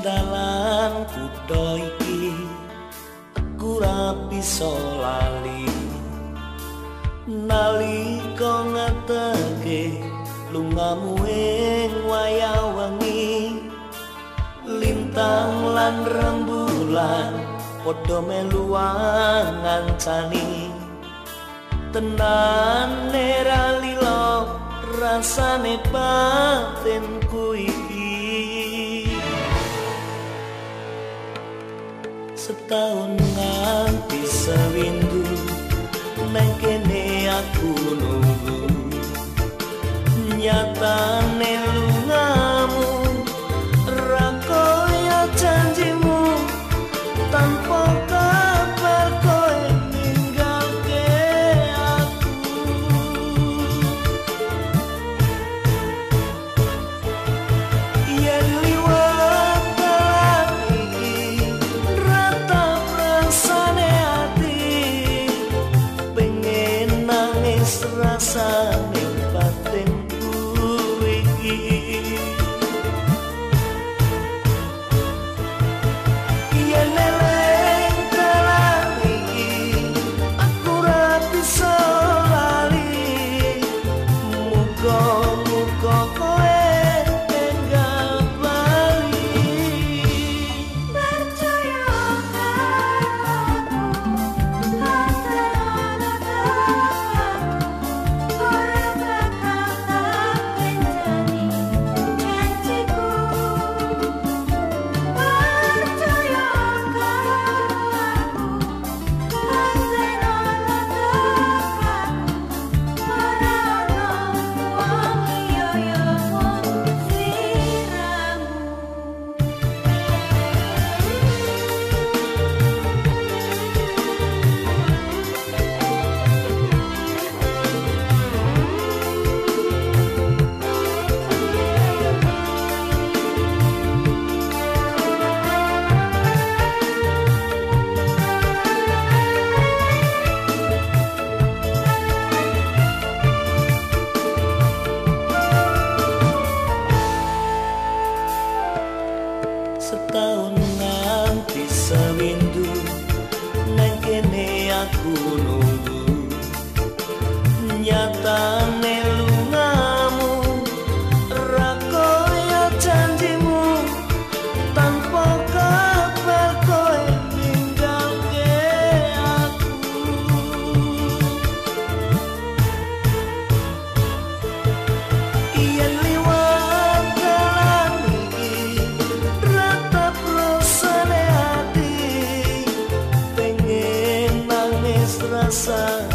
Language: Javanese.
dalan kutha iki aku bisa lali. Nalika ngateke lungamu ing wayawengi lintang lan rembulan padha melu ngancani tenan nera lilo rasane batinku iki. setahun nganti sewindu mengkene aku nunggu. Nyatang සවිඳු නැගෙනේ අකුණු sun.